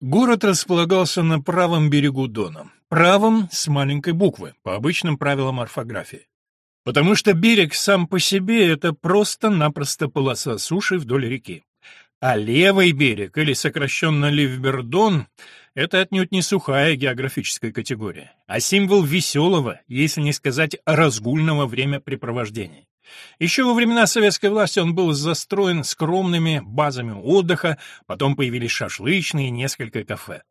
Город располагался на правом берегу Дона. Правом с маленькой буквы, по обычным правилам орфографии. Потому что берег сам по себе — это просто-напросто полоса суши вдоль реки. А левый берег, или сокращенно Ливбердон, это отнюдь не сухая географическая категория, а символ веселого, если не сказать разгульного времяпрепровождения. Еще во времена советской власти он был застроен скромными базами отдыха, потом появились шашлычные и несколько кафе.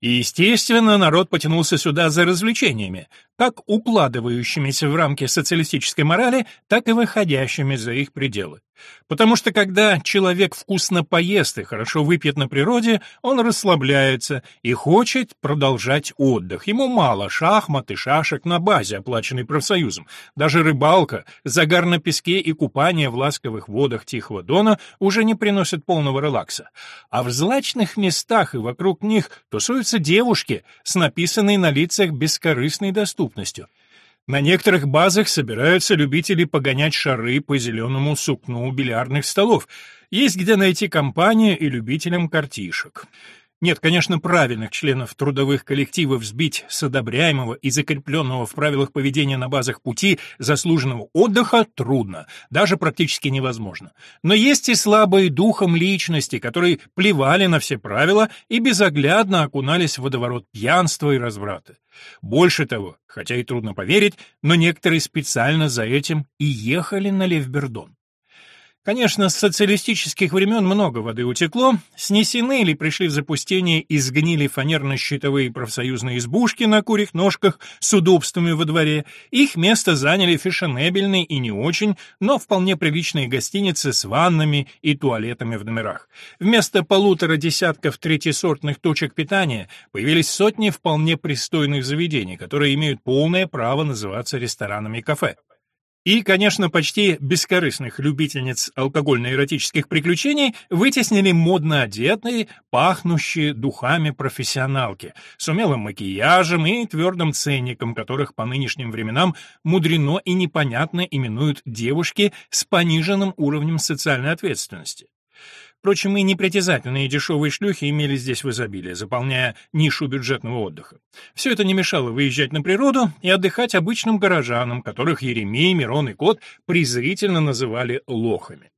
И, естественно, народ потянулся сюда за развлечениями, как укладывающимися в рамки социалистической морали, так и выходящими за их пределы. Потому что когда человек вкусно поест и хорошо выпьет на природе, он расслабляется и хочет продолжать отдых. Ему мало шахмат и шашек на базе, оплаченной профсоюзом. Даже рыбалка, загар на песке и купание в ласковых водах Тихого Дона уже не приносят полного релакса. А в злачных местах и вокруг них тусуются девушки с написанной на лицах бескорыстной доступностью. На некоторых базах собираются любители погонять шары по зеленому сукну бильярдных столов. Есть где найти компанию и любителям картишек. Нет, конечно, правильных членов трудовых коллективов сбить с одобряемого и закрепленного в правилах поведения на базах пути заслуженного отдыха трудно, даже практически невозможно. Но есть и слабые духом личности, которые плевали на все правила и безоглядно окунались в водоворот пьянства и разврата. Больше того, хотя и трудно поверить, но некоторые специально за этим и ехали на Левбердон. Конечно, с социалистических времен много воды утекло, снесены или пришли в запустение и сгнили фанерно-щитовые профсоюзные избушки на курьих ножках с удобствами во дворе, их место заняли фешенебельные и не очень, но вполне приличные гостиницы с ваннами и туалетами в номерах. Вместо полутора десятков третьесортных точек питания появились сотни вполне пристойных заведений, которые имеют полное право называться ресторанами и кафе. И, конечно, почти бескорыстных любительниц алкогольно-эротических приключений вытеснили модно одетые, пахнущие духами профессионалки, с умелым макияжем и твердым ценником, которых по нынешним временам мудрено и непонятно именуют девушки с пониженным уровнем социальной ответственности. Впрочем, и непритязательные дешевые шлюхи имели здесь в изобилии, заполняя нишу бюджетного отдыха. Все это не мешало выезжать на природу и отдыхать обычным горожанам, которых Еремей, Мирон и Кот презрительно называли лохами.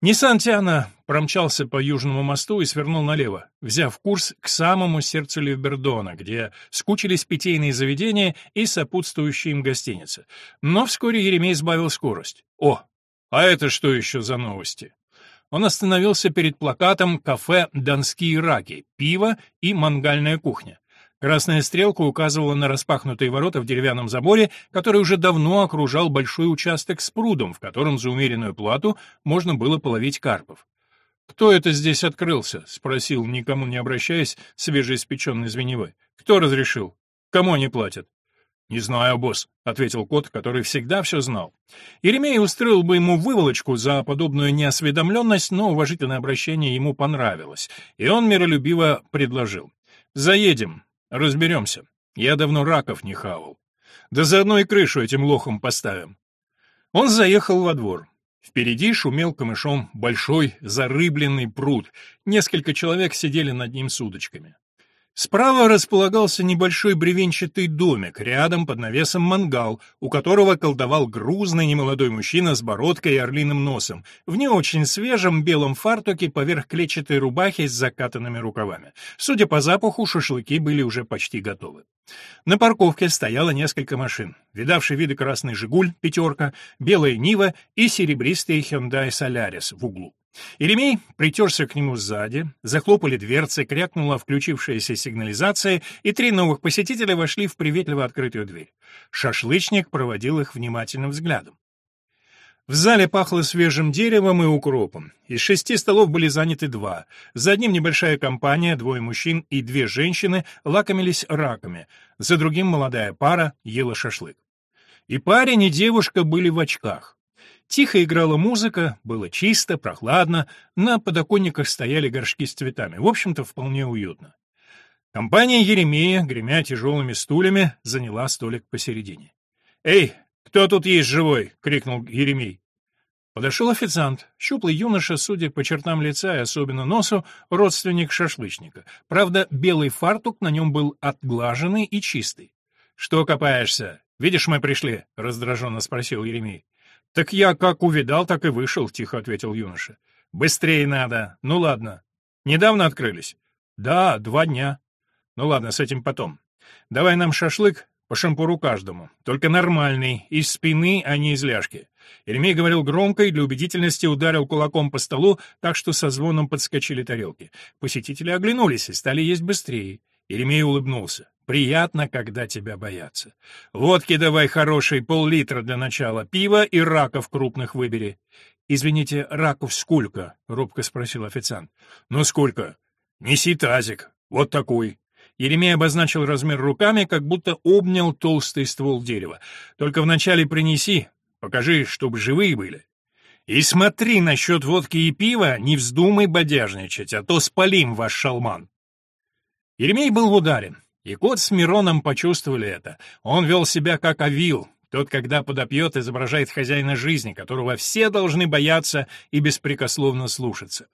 Ниссан Тиана промчался по Южному мосту и свернул налево, взяв курс к самому сердцу Левбердона, где скучились питейные заведения и сопутствующие им гостиницы. Но вскоре Еремей сбавил скорость. О, а это что еще за новости? Он остановился перед плакатом «Кафе Донские раки», «Пиво» и «Мангальная кухня». Красная стрелка указывала на распахнутые ворота в деревянном заборе, который уже давно окружал большой участок с прудом, в котором за умеренную плату можно было половить карпов. «Кто это здесь открылся?» — спросил, никому не обращаясь, свежеиспеченный звеневой. «Кто разрешил? Кому они платят?» «Не знаю, босс», — ответил кот, который всегда все знал. Еремей устроил бы ему выволочку за подобную неосведомленность, но уважительное обращение ему понравилось, и он миролюбиво предложил. «Заедем, разберемся. Я давно раков не хавал. Да заодно и крышу этим лохом поставим». Он заехал во двор. Впереди шумел камышом большой зарыбленный пруд. Несколько человек сидели над ним с удочками. Справа располагался небольшой бревенчатый домик, рядом под навесом мангал, у которого колдовал грузный немолодой мужчина с бородкой и орлиным носом, в не очень свежем белом фартуке поверх клетчатой рубахи с закатанными рукавами. Судя по запаху, шашлыки были уже почти готовы. На парковке стояло несколько машин. Видавший виды красный «Жигуль», «пятерка», белая «Нива» и серебристый «Хендай Солярис» в углу. Еремей притерся к нему сзади, захлопали дверцы, крякнула включившаяся сигнализация, и три новых посетителя вошли в приветливо открытую дверь. Шашлычник проводил их внимательным взглядом. В зале пахло свежим деревом и укропом. Из шести столов были заняты два. За одним небольшая компания, двое мужчин и две женщины лакомились раками, за другим молодая пара ела шашлык. И парень, и девушка были в очках. Тихо играла музыка, было чисто, прохладно, на подоконниках стояли горшки с цветами. В общем-то, вполне уютно. Компания Еремея, гремя тяжелыми стульями, заняла столик посередине. «Эй, кто тут есть живой?» — крикнул Еремей. Подошел официант, щуплый юноша, судя по чертам лица и особенно носу, родственник шашлычника. Правда, белый фартук на нем был отглаженный и чистый. «Что копаешься? Видишь, мы пришли?» — раздраженно спросил Еремей. «Так я как увидал, так и вышел», — тихо ответил юноша. «Быстрее надо. Ну ладно. Недавно открылись?» «Да, два дня». «Ну ладно, с этим потом. Давай нам шашлык, по шампуру каждому. Только нормальный, из спины, а не из ляжки. Еремей говорил громко и для убедительности ударил кулаком по столу, так что со звоном подскочили тарелки. Посетители оглянулись и стали есть быстрее. Еремей улыбнулся. «Приятно, когда тебя боятся. Водки давай хороший, пол-литра для начала, пива и раков крупных выбери». «Извините, раков сколько?» — робко спросил официант. «Ну сколько?» «Неси тазик. Вот такой». Еремей обозначил размер руками, как будто обнял толстый ствол дерева. «Только вначале принеси, покажи, чтобы живые были. И смотри насчет водки и пива, не вздумай бодяжничать, а то спалим ваш шалман». Еремей был в ударе, и кот с Мироном почувствовали это. Он вел себя как овил, тот, когда подопьет, изображает хозяина жизни, которого все должны бояться и беспрекословно слушаться.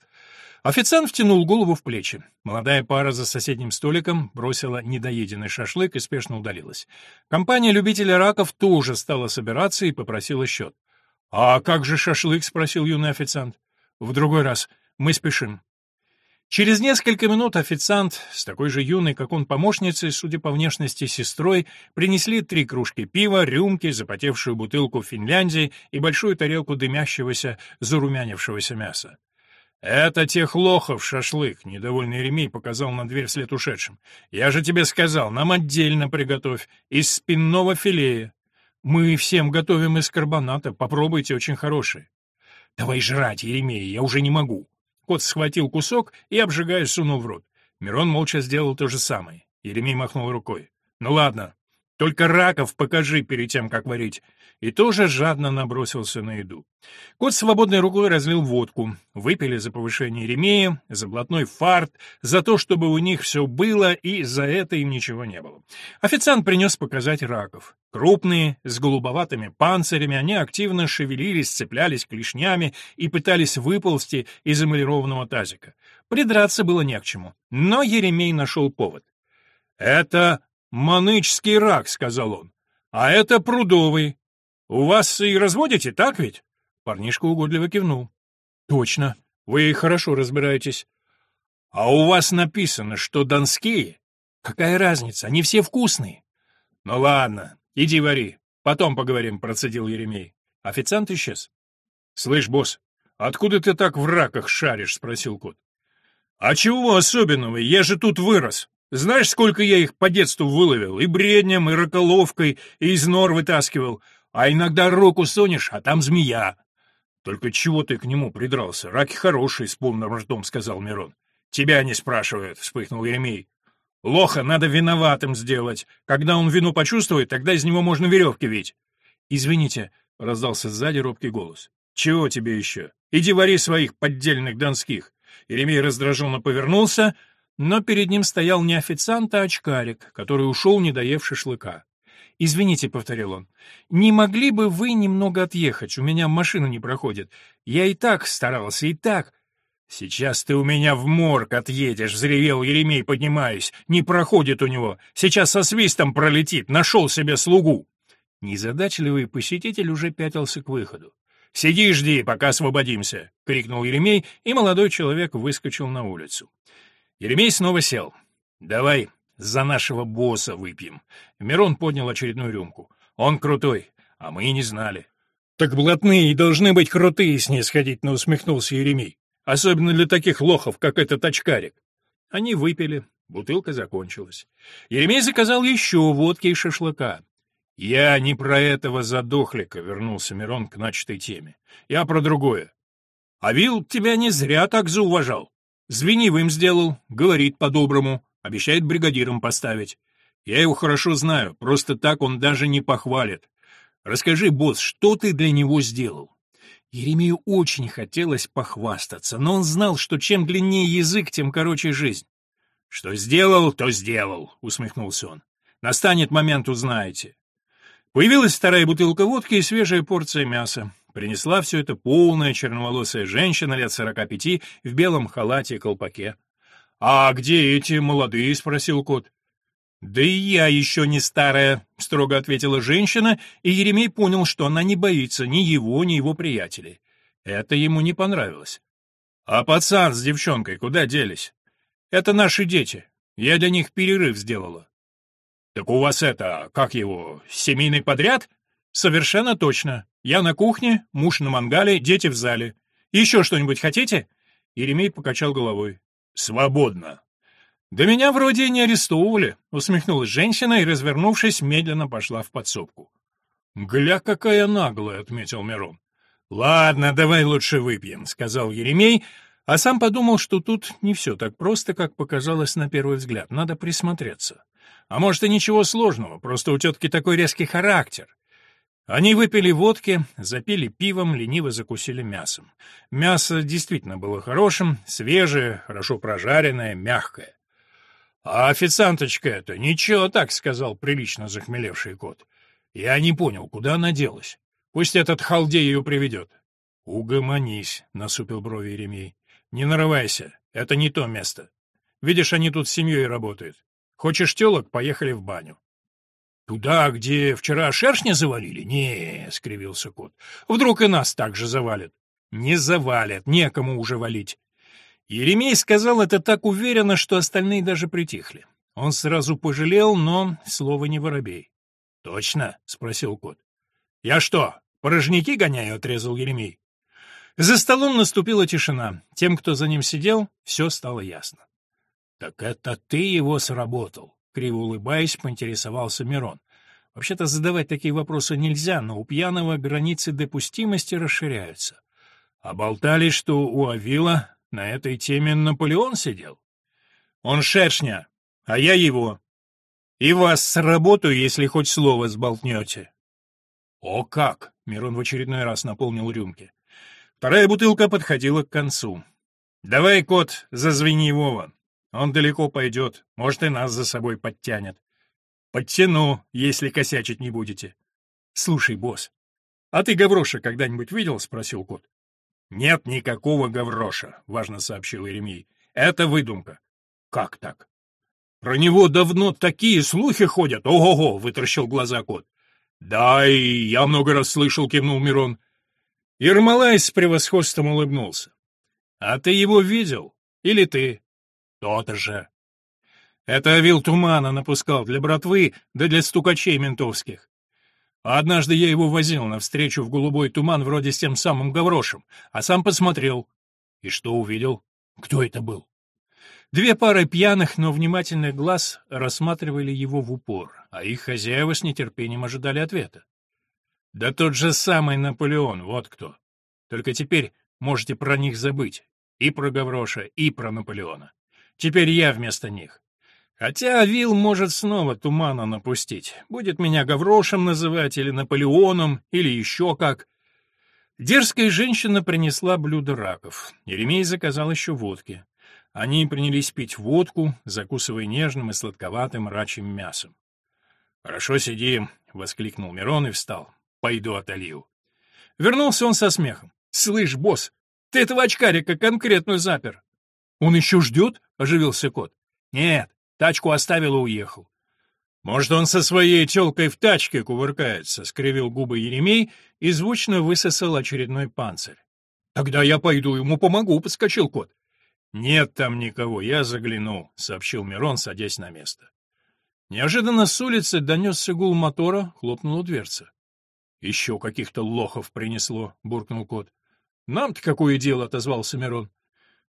Официант втянул голову в плечи. Молодая пара за соседним столиком бросила недоеденный шашлык и спешно удалилась. Компания любителей раков тоже стала собираться и попросила счет. «А как же шашлык?» — спросил юный официант. «В другой раз. Мы спешим». Через несколько минут официант, с такой же юной, как он, помощницей, судя по внешности сестрой, принесли три кружки пива, рюмки, запотевшую бутылку Финляндии и большую тарелку дымящегося, зарумянившегося мяса. «Это тех лохов шашлык», — недовольный Ремей показал на дверь вслед ушедшим. «Я же тебе сказал, нам отдельно приготовь, из спинного филея. Мы всем готовим из карбоната, попробуйте, очень хорошие». «Давай жрать, Еремей, я уже не могу». Кот схватил кусок и, обжигая, сунул в рот. Мирон молча сделал то же самое. Еремей махнул рукой. «Ну ладно, только раков покажи перед тем, как варить. И тоже жадно набросился на еду. Кот свободной рукой разлил водку. Выпили за повышение ремея, за блатной фарт, за то, чтобы у них все было, и за это им ничего не было. Официант принес показать раков. Крупные, с голубоватыми панцирями, они активно шевелились, цеплялись клешнями и пытались выползти из эмалированного тазика. Придраться было не к чему. Но Еремей нашел повод. «Это «Манычский рак», — сказал он. «А это прудовый. У вас и разводите, так ведь?» Парнишка угодливо кивнул. «Точно. Вы хорошо разбираетесь». «А у вас написано, что донские?» «Какая разница? Они все вкусные». «Ну ладно, иди вари. Потом поговорим», — процедил Еремей. Официант исчез. «Слышь, босс, откуда ты так в раках шаришь?» — спросил кот. «А чего особенного? Я же тут вырос. Знаешь, сколько я их по детству выловил? И бреднем, и раколовкой, и из нор вытаскивал. А иногда руку сунешь, а там змея. Только чего ты к нему придрался? Раки хорошие, с полным ртом, сказал Мирон. Тебя не спрашивают, вспыхнул Еремей. Лоха надо виноватым сделать. Когда он вину почувствует, тогда из него можно веревки вить. Извините, раздался сзади робкий голос. Чего тебе еще? Иди вари своих поддельных донских. Еремей раздраженно повернулся, но перед ним стоял не официант, а очкарик, который ушел, не доев шашлыка. «Извините», — повторил он, — «не могли бы вы немного отъехать? У меня машина не проходит. Я и так старался, и так...» «Сейчас ты у меня в морг отъедешь», — взревел Еремей, поднимаясь. «Не проходит у него. Сейчас со свистом пролетит. Нашел себе слугу». Незадачливый посетитель уже пятился к выходу. «Сиди жди, пока освободимся!» — крикнул Еремей, и молодой человек выскочил на улицу. Еремей снова сел. «Давай за нашего босса выпьем». Мирон поднял очередную рюмку. «Он крутой, а мы и не знали». «Так блатные и должны быть крутые», — снисходительно усмехнулся Еремей. «Особенно для таких лохов, как этот очкарик». Они выпили, бутылка закончилась. Еремей заказал еще водки и шашлыка. «Я не про этого задохлика», — вернулся Мирон к начатой теме. «Я про другое. А Вил тебя не зря так зауважал. Звенивым сделал, говорит по-доброму, обещает бригадиром поставить. Я его хорошо знаю, просто так он даже не похвалит. Расскажи, босс, что ты для него сделал?» Еремею очень хотелось похвастаться, но он знал, что чем длиннее язык, тем короче жизнь. «Что сделал, то сделал», — усмехнулся он. «Настанет момент, узнаете». Появилась вторая бутылка водки и свежая порция мяса. Принесла все это полная черноволосая женщина лет сорока пяти в белом халате и колпаке. «А где эти молодые?» — спросил кот. «Да и я еще не старая», — строго ответила женщина, и Еремей понял, что она не боится ни его, ни его приятелей. Это ему не понравилось. «А пацан с девчонкой куда делись?» «Это наши дети. Я для них перерыв сделала». «Так у вас это, как его, семейный подряд?» «Совершенно точно. Я на кухне, муж на мангале, дети в зале. Еще что-нибудь хотите?» Еремей покачал головой. «Свободно». «Да меня вроде не арестовывали», — усмехнулась женщина и, развернувшись, медленно пошла в подсобку. «Гля, какая наглая», — отметил Мирон. «Ладно, давай лучше выпьем», — сказал Еремей, а сам подумал, что тут не все так просто, как показалось на первый взгляд. Надо присмотреться. А может, и ничего сложного, просто у тетки такой резкий характер. Они выпили водки, запили пивом, лениво закусили мясом. Мясо действительно было хорошим, свежее, хорошо прожаренное, мягкое. «А официанточка это ничего так», — сказал прилично захмелевший кот. «Я не понял, куда она делась. Пусть этот халдей ее приведет». «Угомонись», — насупил брови Еремей. «Не нарывайся, это не то место. Видишь, они тут с семьей работают. Хочешь телок, поехали в баню». «Туда, где вчера шершня завалили?» «Не», — скривился кот. «Вдруг и нас так же завалят?» «Не завалят, некому уже валить. Еремей сказал это так уверенно, что остальные даже притихли. Он сразу пожалел, но слово не воробей. «Точно?» — спросил кот. «Я что, порожники гоняю?» — отрезал Еремей. За столом наступила тишина. Тем, кто за ним сидел, все стало ясно. «Так это ты его сработал?» — криво улыбаясь, поинтересовался Мирон. Вообще-то задавать такие вопросы нельзя, но у пьяного границы допустимости расширяются. А болтали, что у Авила на этой теме Наполеон сидел. Он шершня, а я его. И вас сработаю, если хоть слово сболтнете. О как! Мирон в очередной раз наполнил рюмки. Вторая бутылка подходила к концу. Давай, кот, зазвени Вова. Он далеко пойдет, может, и нас за собой подтянет. Подтяну, если косячить не будете. Слушай, босс, а ты Гавроша когда-нибудь видел? — спросил кот. «Нет никакого Гавроша», — важно сообщил Еремей. «Это выдумка». «Как так?» «Про него давно такие слухи ходят. Ого-го!» — вытаращил глаза кот. «Да, и я много раз слышал», — кивнул Мирон. Ермолай с превосходством улыбнулся. «А ты его видел? Или ты?» «То-то же». «Это Авил Тумана напускал для братвы, да для стукачей ментовских. А однажды я его возил навстречу в голубой туман вроде с тем самым Гаврошем, а сам посмотрел. И что увидел? Кто это был? Две пары пьяных, но внимательных глаз рассматривали его в упор, а их хозяева с нетерпением ожидали ответа. Да тот же самый Наполеон, вот кто. Только теперь можете про них забыть. И про Гавроша, и про Наполеона. Теперь я вместо них. Хотя Вил может снова тумана напустить. Будет меня Гаврошем называть, или Наполеоном, или еще как. Дерзкая женщина принесла блюдо раков. Еремей заказал еще водки. Они принялись пить водку, закусывая нежным и сладковатым рачьим мясом. «Хорошо сидим», — воскликнул Мирон и встал. «Пойду отолью». Вернулся он со смехом. «Слышь, босс, ты этого очкарика конкретно запер». «Он еще ждет?» — оживился кот. «Нет, Тачку оставил и уехал. «Может, он со своей телкой в тачке кувыркается», — скривил губы Еремей и звучно высосал очередной панцирь. «Тогда я пойду ему помогу», — подскочил кот. «Нет там никого, я заглянул», — сообщил Мирон, садясь на место. Неожиданно с улицы донесся гул мотора, хлопнула дверца. «Еще каких-то лохов принесло», — буркнул кот. «Нам-то какое дело?» — отозвался Мирон.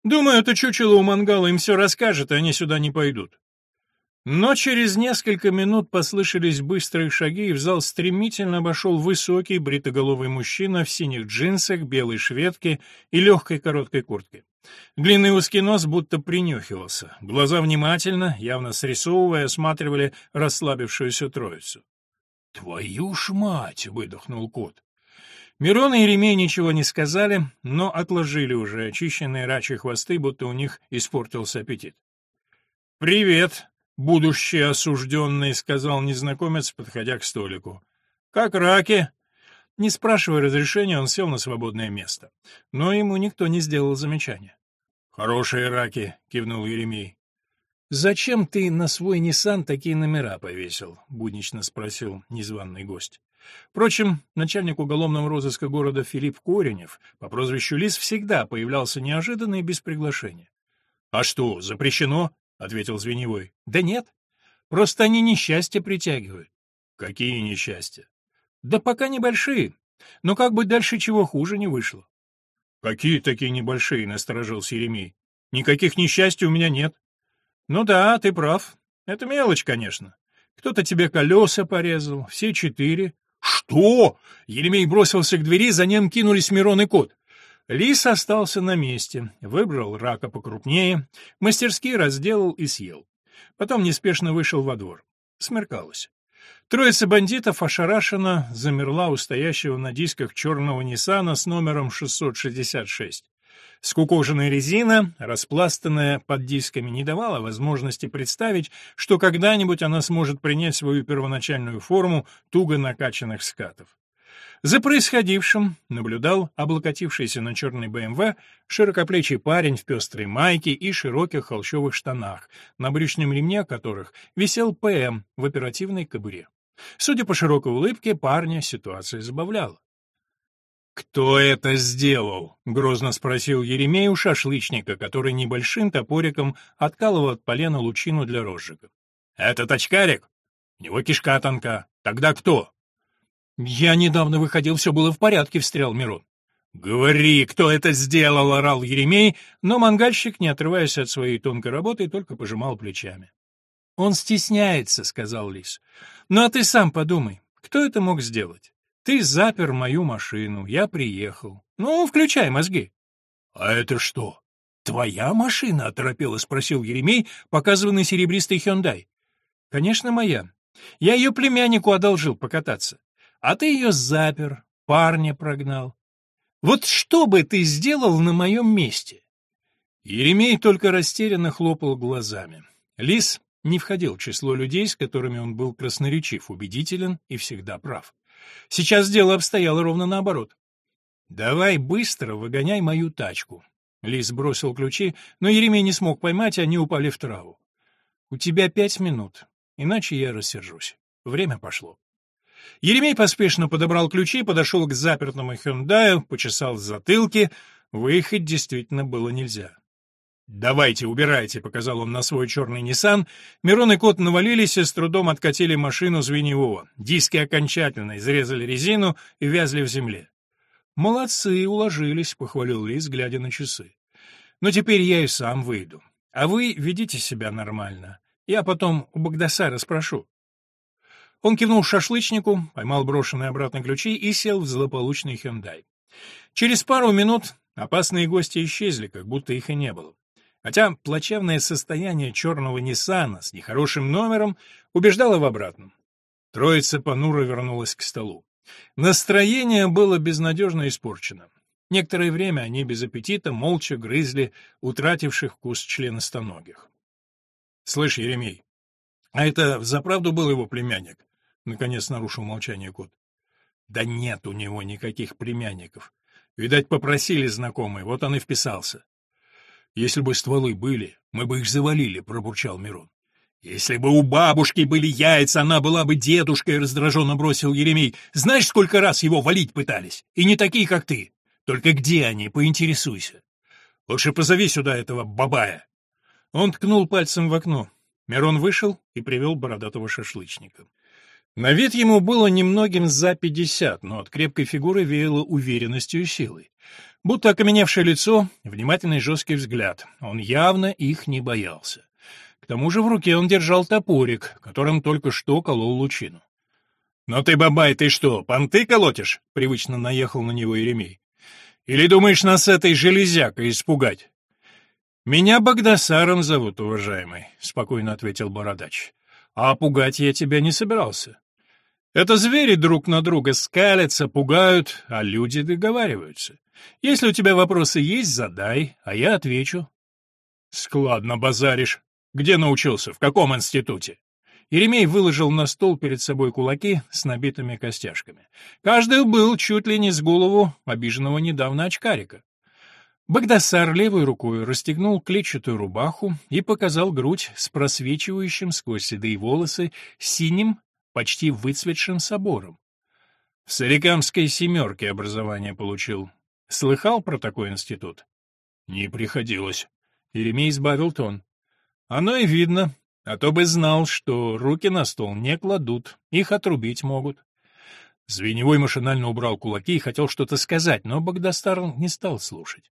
«Думаю, это чучело у мангала им все расскажет, и они сюда не пойдут. Но через несколько минут послышались быстрые шаги, и в зал стремительно обошел высокий бритоголовый мужчина в синих джинсах, белой шведке и легкой короткой куртке. Длинный узкий нос будто принюхивался. Глаза внимательно, явно срисовывая, осматривали расслабившуюся троицу. «Твою ж мать!» — выдохнул кот. Мирон и Еремей ничего не сказали, но отложили уже очищенные рачьи хвосты, будто у них испортился аппетит. «Привет!» будущий осужденный», — сказал незнакомец, подходя к столику. «Как раки?» Не спрашивая разрешения, он сел на свободное место. Но ему никто не сделал замечания. «Хорошие раки», — кивнул Еремей. «Зачем ты на свой Ниссан такие номера повесил?» — буднично спросил незваный гость. Впрочем, начальник уголовного розыска города Филипп Коренев по прозвищу Лис всегда появлялся неожиданно и без приглашения. «А что, запрещено?» — ответил Звеневой. «Да нет. Просто они несчастья притягивают». «Какие несчастья?» «Да пока небольшие. Но как бы дальше чего хуже не вышло». «Какие такие небольшие?» — насторожился Еремей. «Никаких несчастий у меня нет». «Ну да, ты прав. Это мелочь, конечно. Кто-то тебе колеса порезал, все четыре, «Что?» Еремей бросился к двери, за ним кинулись Мирон и кот. Лис остался на месте, выбрал рака покрупнее, мастерски разделал и съел. Потом неспешно вышел во двор. Смеркалось. Троица бандитов ошарашенно замерла у стоящего на дисках черного Ниссана с номером 666. Скукоженная резина, распластанная под дисками, не давала возможности представить, что когда-нибудь она сможет принять свою первоначальную форму туго накачанных скатов. За происходившим наблюдал облокотившийся на черный БМВ широкоплечий парень в пестрой майке и широких холщовых штанах, на брючном ремне которых висел ПМ в оперативной кобуре. Судя по широкой улыбке, парня ситуация забавляла. «Кто это сделал?» — грозно спросил Еремей у шашлычника, который небольшим топориком откалывал от полена лучину для розжига. «Этот очкарик? У него кишка тонка. Тогда кто?» «Я недавно выходил, все было в порядке», — встрял Мирон. «Говори, кто это сделал!» — орал Еремей, но мангальщик, не отрываясь от своей тонкой работы, только пожимал плечами. «Он стесняется», — сказал Лис. «Ну а ты сам подумай, кто это мог сделать? Ты запер мою машину, я приехал. Ну, включай мозги. — А это что? Твоя машина? — оторопело спросил Еремей, показывая серебристый Хёндай. — Конечно, моя. Я ее племяннику одолжил покататься. А ты ее запер, парня прогнал. Вот что бы ты сделал на моем месте? Еремей только растерянно хлопал глазами. Лис не входил в число людей, с которыми он был красноречив, убедителен и всегда прав. Сейчас дело обстояло ровно наоборот. «Давай быстро выгоняй мою тачку». Лис бросил ключи, но Еремей не смог поймать, они упали в траву. «У тебя пять минут, иначе я рассержусь. Время пошло». Еремей поспешно подобрал ключи, подошел к запертому Хюндаю, почесал в затылке. Выехать действительно было нельзя. «Давайте, убирайте», — показал он на свой черный Ниссан. Мирон и кот навалились и с трудом откатили машину звеневого. Диски окончательно изрезали резину и вязли в земле. «Молодцы, уложились», — похвалил Лис, глядя на часы. «Но теперь я и сам выйду. А вы ведите себя нормально. Я потом у Багдасара спрошу». Он кивнул шашлычнику, поймал брошенные обратно ключи и сел в злополучный Хендай. Через пару минут опасные гости исчезли, как будто их и не было хотя плачевное состояние черного Ниссана с нехорошим номером убеждало в обратном. Троица понуро вернулась к столу. Настроение было безнадежно испорчено. Некоторое время они без аппетита молча грызли утративших вкус членостоногих. — Слышь, Еремей, а это взаправду был его племянник? — наконец нарушил молчание кот. — Да нет у него никаких племянников. Видать, попросили знакомые, вот он и вписался. Если бы стволы были, мы бы их завалили, пробурчал Мирон. Если бы у бабушки были яйца, она была бы дедушкой, раздраженно бросил Еремей. Знаешь, сколько раз его валить пытались? И не такие, как ты. Только где они, поинтересуйся. Лучше позови сюда этого бабая. Он ткнул пальцем в окно. Мирон вышел и привел бородатого шашлычника. На вид ему было немногим за пятьдесят, но от крепкой фигуры веяло уверенностью и силой. Будто окаменевшее лицо, внимательный жесткий взгляд. Он явно их не боялся. К тому же в руке он держал топорик, которым только что колол лучину. «Но ты, бабай, ты что, понты колотишь?» — привычно наехал на него Еремей. «Или думаешь нас этой железякой испугать?» «Меня Багдасаром зовут, уважаемый», — спокойно ответил Бородач. «А пугать я тебя не собирался. Это звери друг на друга скалятся, пугают, а люди договариваются. Если у тебя вопросы есть, задай, а я отвечу. Складно базаришь. Где научился? В каком институте? Еремей выложил на стол перед собой кулаки с набитыми костяшками. Каждый был чуть ли не с голову обиженного недавно очкарика. Багдасар левой рукой расстегнул клетчатую рубаху и показал грудь с просвечивающим сквозь седые волосы синим, почти выцветшим собором. В Сарикамской семерке образование получил. Слыхал про такой институт? Не приходилось. Еремей избавил тон. Оно и видно, а то бы знал, что руки на стол не кладут, их отрубить могут. Звеневой машинально убрал кулаки и хотел что-то сказать, но Багдастар не стал слушать.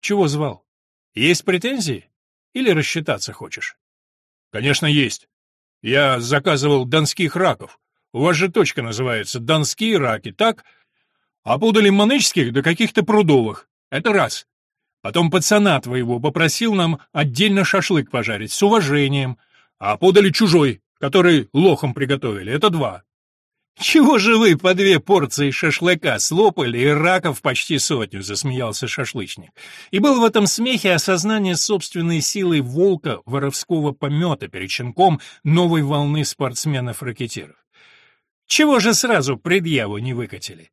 Чего звал? Есть претензии? Или рассчитаться хочешь? Конечно, есть. Я заказывал донских раков. У вас же точка называется «Донские раки», так? А подали манычских до каких-то прудовых. Это раз. Потом пацана твоего попросил нам отдельно шашлык пожарить, с уважением. А подали чужой, который лохом приготовили. Это два. «Чего же вы по две порции шашлыка слопали и раков почти сотню?» — засмеялся шашлычник. И был в этом смехе осознание собственной силы волка воровского помета перед щенком новой волны спортсменов-ракетиров. «Чего же сразу предъяву не выкатили?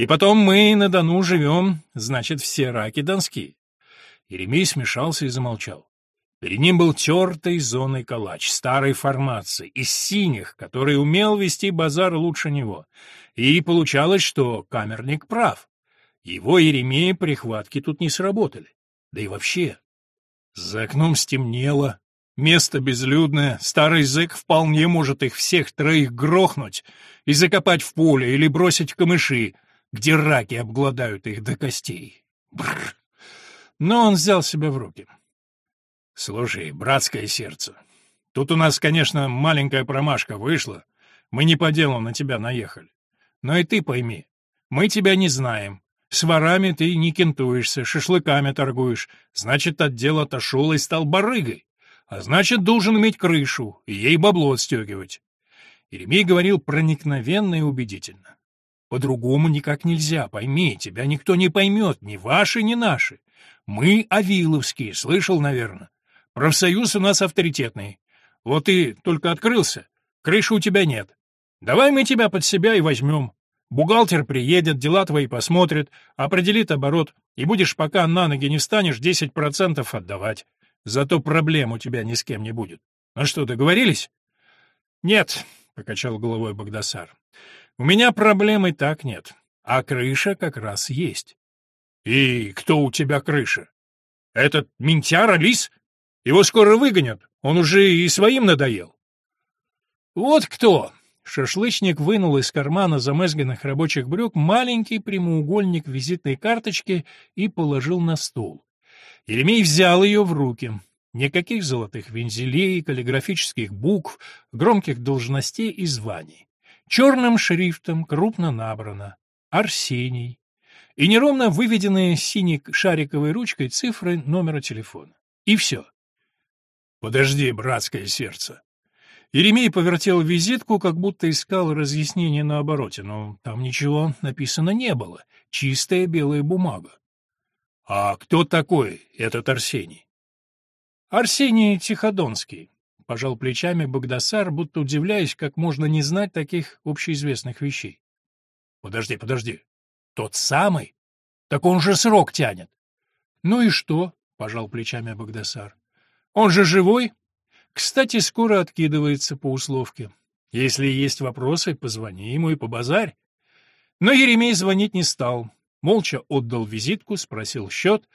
И потом мы на Дону живем, значит, все раки донские». Еремей смешался и замолчал. Перед ним был тертый зоной калач, старой формации, из синих, который умел вести базар лучше него. И получалось, что камерник прав. Его Еремея прихватки тут не сработали. Да и вообще. За окном стемнело, место безлюдное, старый зэк вполне может их всех троих грохнуть и закопать в поле или бросить в камыши, где раки обгладают их до костей. Бррр. Но он взял себя в руки. Слушай, братское сердце, тут у нас, конечно, маленькая промашка вышла. Мы не по делу на тебя наехали. Но и ты пойми, мы тебя не знаем. С ворами ты не кентуешься, шашлыками торгуешь. Значит, от дела отошел и стал барыгой. А значит, должен иметь крышу и ей бабло отстегивать. Еремей говорил проникновенно и убедительно. По-другому никак нельзя, пойми, тебя никто не поймет, ни ваши, ни наши. Мы Авиловские, слышал, наверное. Профсоюз у нас авторитетный. Вот ты только открылся, крыши у тебя нет. Давай мы тебя под себя и возьмем. Бухгалтер приедет, дела твои посмотрит, определит оборот, и будешь, пока на ноги не встанешь, 10% отдавать. Зато проблем у тебя ни с кем не будет. Ну что, договорились? Нет, — покачал головой Багдасар. У меня проблем и так нет, а крыша как раз есть. И кто у тебя крыша? Этот ментяр Алис? Его скоро выгонят, он уже и своим надоел. Вот кто! Шашлычник вынул из кармана замызганных рабочих брюк маленький прямоугольник визитной карточки и положил на стол. Еремей взял ее в руки. Никаких золотых вензелей, каллиграфических букв, громких должностей и званий. Черным шрифтом крупно набрано «Арсений» и неровно выведенные синей шариковой ручкой цифры номера телефона. И все. Подожди, братское сердце. Еремей повертел визитку, как будто искал разъяснение на обороте, но там ничего написано не было. Чистая белая бумага. А кто такой этот Арсений? Арсений Тиходонский. Пожал плечами Богдасар, будто удивляясь, как можно не знать таких общеизвестных вещей. Подожди, подожди. Тот самый? Так он же срок тянет. Ну и что? Пожал плечами Богдасар. Он же живой? Кстати, скоро откидывается по условке. Если есть вопросы, позвони ему и побазарь. Но Еремей звонить не стал. Молча отдал визитку, спросил счет,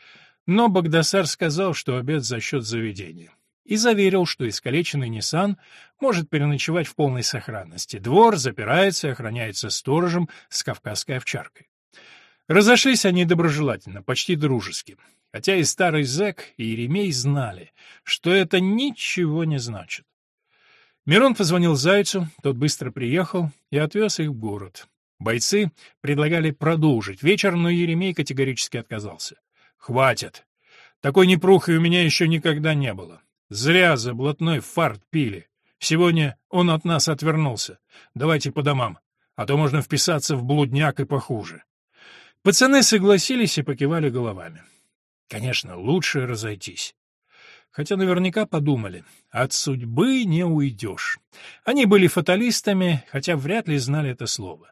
но Багдасар сказал, что обед за счет заведения. И заверил, что искалеченный Ниссан может переночевать в полной сохранности. Двор запирается и охраняется сторожем с кавказской овчаркой. Разошлись они доброжелательно, почти дружески. Хотя и старый зэк, и Еремей знали, что это ничего не значит. Мирон позвонил Зайцу, тот быстро приехал и отвез их в город. Бойцы предлагали продолжить вечер, но Еремей категорически отказался. «Хватит! Такой непрухи у меня еще никогда не было. Зря за блатной фарт пили. Сегодня он от нас отвернулся. Давайте по домам, а то можно вписаться в блудняк и похуже». Пацаны согласились и покивали головами. Конечно, лучше разойтись. хотя наверняка подумали, от судьбы не уйдешь. Они были фаталистами, хотя вряд ли знали это слово.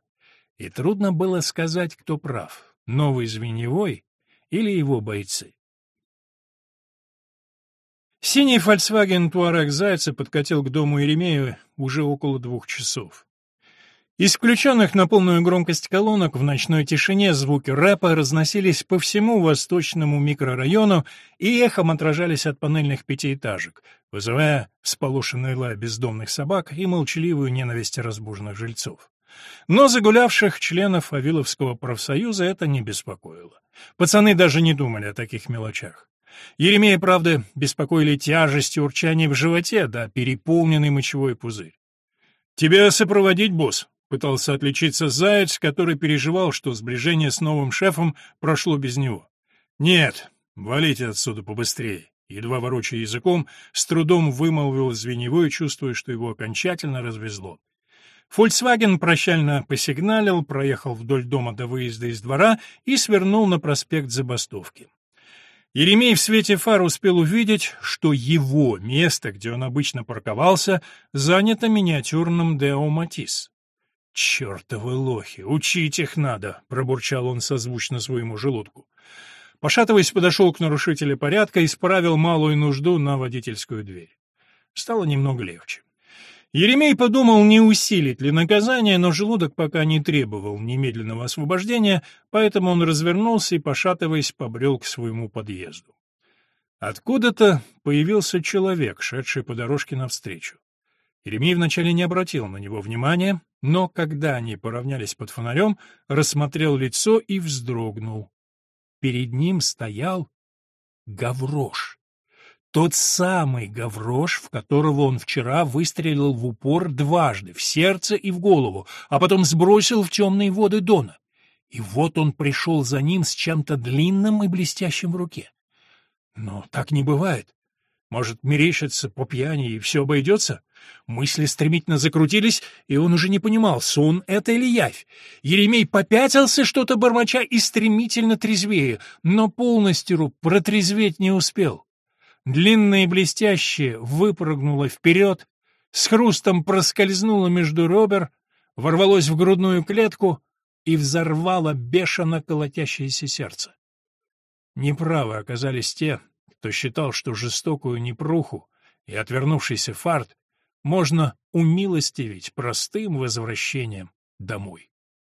И трудно было сказать, кто прав, новый Звеньевой или его бойцы. Синий Volkswagen Touareg Зайца подкатил к дому Еремея уже около двух часов. Из включенных на полную громкость колонок в ночной тишине звуки рэпа разносились по всему восточному микрорайону и эхом отражались от панельных пятиэтажек, вызывая всполошенный лай бездомных собак и молчаливую ненависть разбуженных жильцов. Но загулявших членов Авиловского профсоюза это не беспокоило. Пацаны даже не думали о таких мелочах. Еремея, правда, беспокоили тяжесть и урчание в животе, да переполненный мочевой пузырь. «Тебя сопроводить, босс?» Пытался отличиться Заяц, который переживал, что сближение с новым шефом прошло без него. «Нет, валите отсюда побыстрее!» Едва ворочая языком, с трудом вымолвил звеневой, чувствуя, что его окончательно развезло. Фольксваген прощально посигналил, проехал вдоль дома до выезда из двора и свернул на проспект Забастовки. Еремей в свете фар успел увидеть, что его место, где он обычно парковался, занято миниатюрным Део Матис. «Чертовы лохи! Учить их надо!» — пробурчал он созвучно своему желудку. Пошатываясь, подошел к нарушителю порядка и справил малую нужду на водительскую дверь. Стало немного легче. Еремей подумал, не усилить ли наказание, но желудок пока не требовал немедленного освобождения, поэтому он развернулся и, пошатываясь, побрел к своему подъезду. Откуда-то появился человек, шедший по дорожке навстречу. Еремей вначале не обратил на него внимания, но когда они поравнялись под фонарем, рассмотрел лицо и вздрогнул. Перед ним стоял Гаврош. Тот самый Гаврош, в которого он вчера выстрелил в упор дважды, в сердце и в голову, а потом сбросил в темные воды Дона. И вот он пришел за ним с чем-то длинным и блестящим в руке. Но так не бывает. Может, мерещится по пьяни и все обойдется? Мысли стремительно закрутились, и он уже не понимал, сон это или явь. Еремей попятился что-то бормоча и стремительно трезвее, но полностью протрезветь не успел. Длинное и блестящее выпрыгнуло вперед, с хрустом проскользнуло между ребер, ворвалось в грудную клетку и взорвало бешено колотящееся сердце. Неправы оказались те, кто считал, что жестокую непруху и отвернувшийся фарт можно умилостивить простым возвращением домой.